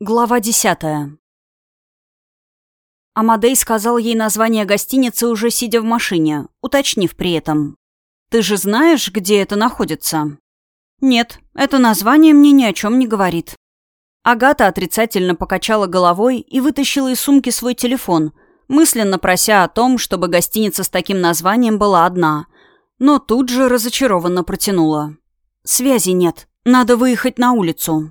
Глава десятая. Амадей сказал ей название гостиницы, уже сидя в машине, уточнив при этом. «Ты же знаешь, где это находится?» «Нет, это название мне ни о чем не говорит». Агата отрицательно покачала головой и вытащила из сумки свой телефон, мысленно прося о том, чтобы гостиница с таким названием была одна, но тут же разочарованно протянула. «Связи нет, надо выехать на улицу».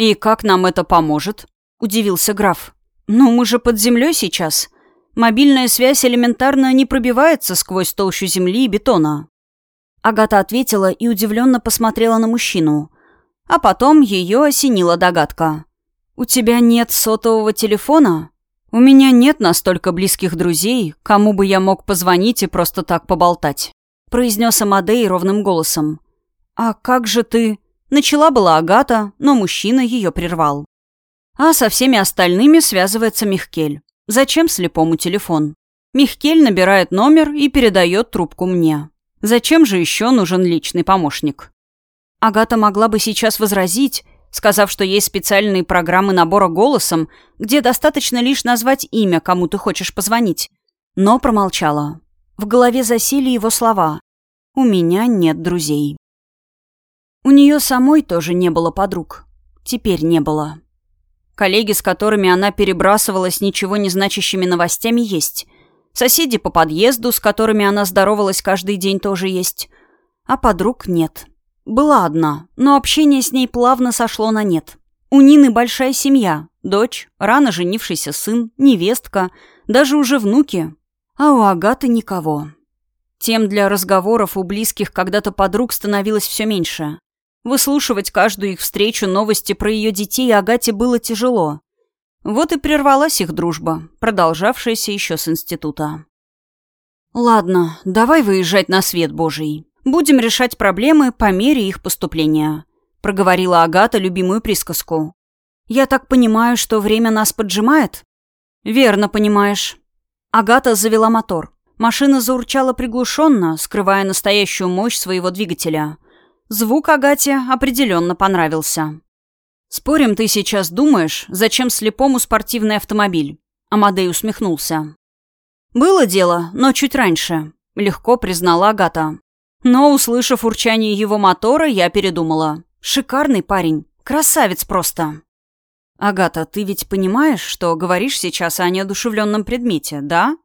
«И как нам это поможет?» – удивился граф. «Ну, мы же под землей сейчас. Мобильная связь элементарно не пробивается сквозь толщу земли и бетона». Агата ответила и удивленно посмотрела на мужчину. А потом ее осенила догадка. «У тебя нет сотового телефона?» «У меня нет настолько близких друзей, кому бы я мог позвонить и просто так поболтать», – произнес Амадей ровным голосом. «А как же ты...» Начала была Агата, но мужчина ее прервал. А со всеми остальными связывается Михкель. Зачем слепому телефон? Михкель набирает номер и передает трубку мне. Зачем же еще нужен личный помощник? Агата могла бы сейчас возразить, сказав, что есть специальные программы набора голосом, где достаточно лишь назвать имя, кому ты хочешь позвонить. Но промолчала. В голове засели его слова. «У меня нет друзей». У нее самой тоже не было подруг. Теперь не было. Коллеги, с которыми она перебрасывалась ничего не значащими новостями, есть. Соседи по подъезду, с которыми она здоровалась каждый день, тоже есть. А подруг нет. Была одна, но общение с ней плавно сошло на нет. У Нины большая семья. Дочь, рано женившийся сын, невестка, даже уже внуки. А у Агаты никого. Тем для разговоров у близких когда-то подруг становилось все меньше. Выслушивать каждую их встречу новости про ее детей Агате было тяжело. Вот и прервалась их дружба, продолжавшаяся еще с института. «Ладно, давай выезжать на свет Божий. Будем решать проблемы по мере их поступления», — проговорила Агата любимую присказку. «Я так понимаю, что время нас поджимает?» «Верно понимаешь». Агата завела мотор. Машина заурчала приглушенно, скрывая настоящую мощь своего двигателя — Звук Агате определенно понравился. «Спорим, ты сейчас думаешь, зачем слепому спортивный автомобиль?» Амадей усмехнулся. «Было дело, но чуть раньше», — легко признала Агата. Но, услышав урчание его мотора, я передумала. «Шикарный парень. Красавец просто». «Агата, ты ведь понимаешь, что говоришь сейчас о неодушевленном предмете, да?»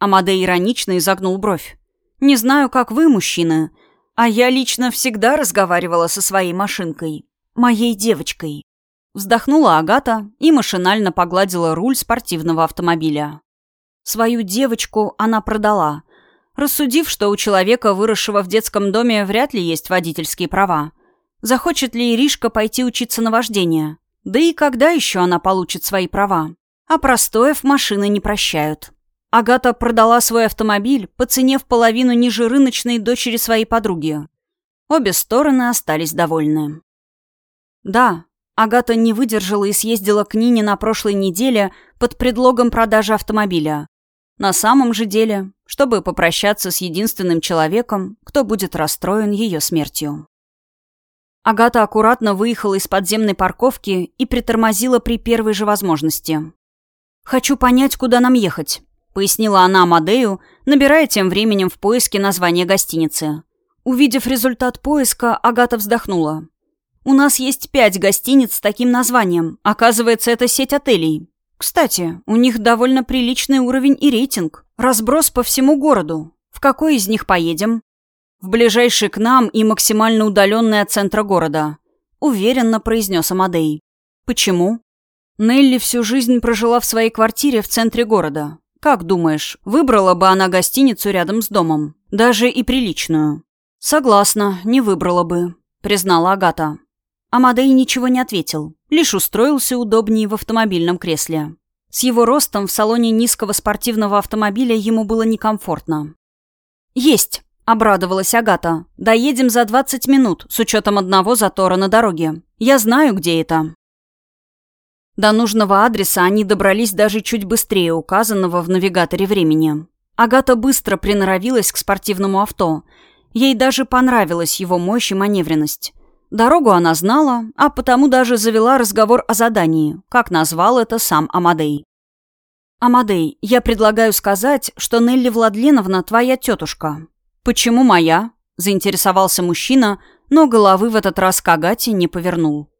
Амадей иронично изогнул бровь. «Не знаю, как вы, мужчины, а я лично всегда разговаривала со своей машинкой. Моей девочкой. Вздохнула Агата и машинально погладила руль спортивного автомобиля. Свою девочку она продала, рассудив, что у человека, выросшего в детском доме, вряд ли есть водительские права. Захочет ли Иришка пойти учиться на вождение? Да и когда еще она получит свои права? А простоев машины не прощают. Агата продала свой автомобиль по цене в половину ниже рыночной дочери своей подруги. Обе стороны остались довольны. Да, Агата не выдержала и съездила к Нине на прошлой неделе под предлогом продажи автомобиля. На самом же деле, чтобы попрощаться с единственным человеком, кто будет расстроен ее смертью. Агата аккуратно выехала из подземной парковки и притормозила при первой же возможности. «Хочу понять, куда нам ехать», — пояснила она Амадею, набирая тем временем в поиске название гостиницы. Увидев результат поиска, Агата вздохнула. «У нас есть пять гостиниц с таким названием. Оказывается, это сеть отелей. Кстати, у них довольно приличный уровень и рейтинг. Разброс по всему городу. В какой из них поедем?» «В ближайший к нам и максимально удаленный от центра города», — уверенно произнес Амадей. «Почему?» Нелли всю жизнь прожила в своей квартире в центре города. Как думаешь, выбрала бы она гостиницу рядом с домом? Даже и приличную. Согласна, не выбрала бы, признала Агата. Амадей ничего не ответил, лишь устроился удобнее в автомобильном кресле. С его ростом в салоне низкого спортивного автомобиля ему было некомфортно. «Есть!» — обрадовалась Агата. «Доедем за 20 минут, с учетом одного затора на дороге. Я знаю, где это». До нужного адреса они добрались даже чуть быстрее указанного в навигаторе времени. Агата быстро приноровилась к спортивному авто. Ей даже понравилась его мощь и маневренность. Дорогу она знала, а потому даже завела разговор о задании, как назвал это сам Амадей. «Амадей, я предлагаю сказать, что Нелли Владленовна твоя тетушка». «Почему моя?» – заинтересовался мужчина, но головы в этот раз к Агате не повернул.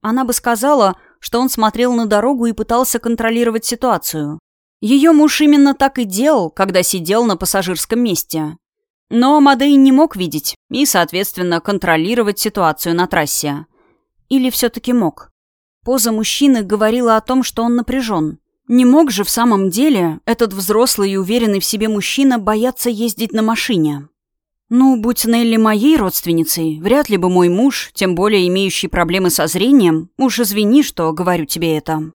Она бы сказала, что он смотрел на дорогу и пытался контролировать ситуацию. Ее муж именно так и делал, когда сидел на пассажирском месте. Но Амадей не мог видеть и, соответственно, контролировать ситуацию на трассе. Или все-таки мог. Поза мужчины говорила о том, что он напряжен. Не мог же в самом деле этот взрослый и уверенный в себе мужчина бояться ездить на машине. Ну, будь Нелли моей родственницей, вряд ли бы мой муж, тем более имеющий проблемы со зрением, уж извини, что говорю тебе это.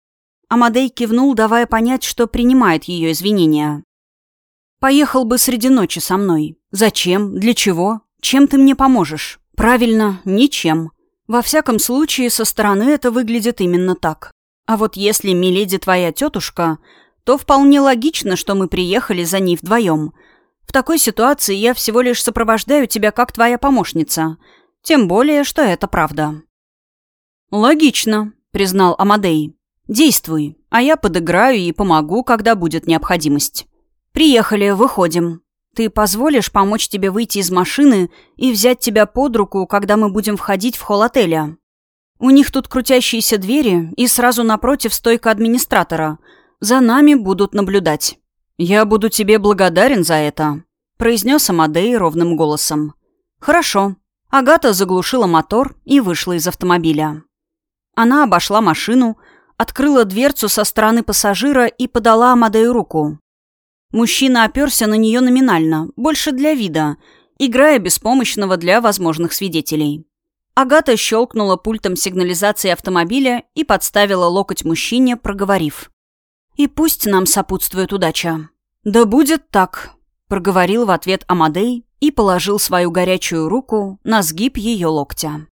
Амадей кивнул, давая понять, что принимает ее извинения. Поехал бы среди ночи со мной. Зачем? Для чего? Чем ты мне поможешь? Правильно, ничем. Во всяком случае, со стороны это выглядит именно так. А вот если Миледи твоя тетушка, то вполне логично, что мы приехали за ней вдвоем. В такой ситуации я всего лишь сопровождаю тебя как твоя помощница. Тем более, что это правда. Логично, признал Амадей. Действуй, а я подыграю и помогу, когда будет необходимость. «Приехали, выходим. Ты позволишь помочь тебе выйти из машины и взять тебя под руку, когда мы будем входить в холл отеля? У них тут крутящиеся двери и сразу напротив стойка администратора. За нами будут наблюдать. Я буду тебе благодарен за это», — произнес Амадей ровным голосом. «Хорошо». Агата заглушила мотор и вышла из автомобиля. Она обошла машину, открыла дверцу со стороны пассажира и подала Амадею руку. Мужчина оперся на нее номинально, больше для вида, играя беспомощного для возможных свидетелей. Агата щелкнула пультом сигнализации автомобиля и подставила локоть мужчине, проговорив. «И пусть нам сопутствует удача». «Да будет так», — проговорил в ответ Амадей и положил свою горячую руку на сгиб ее локтя.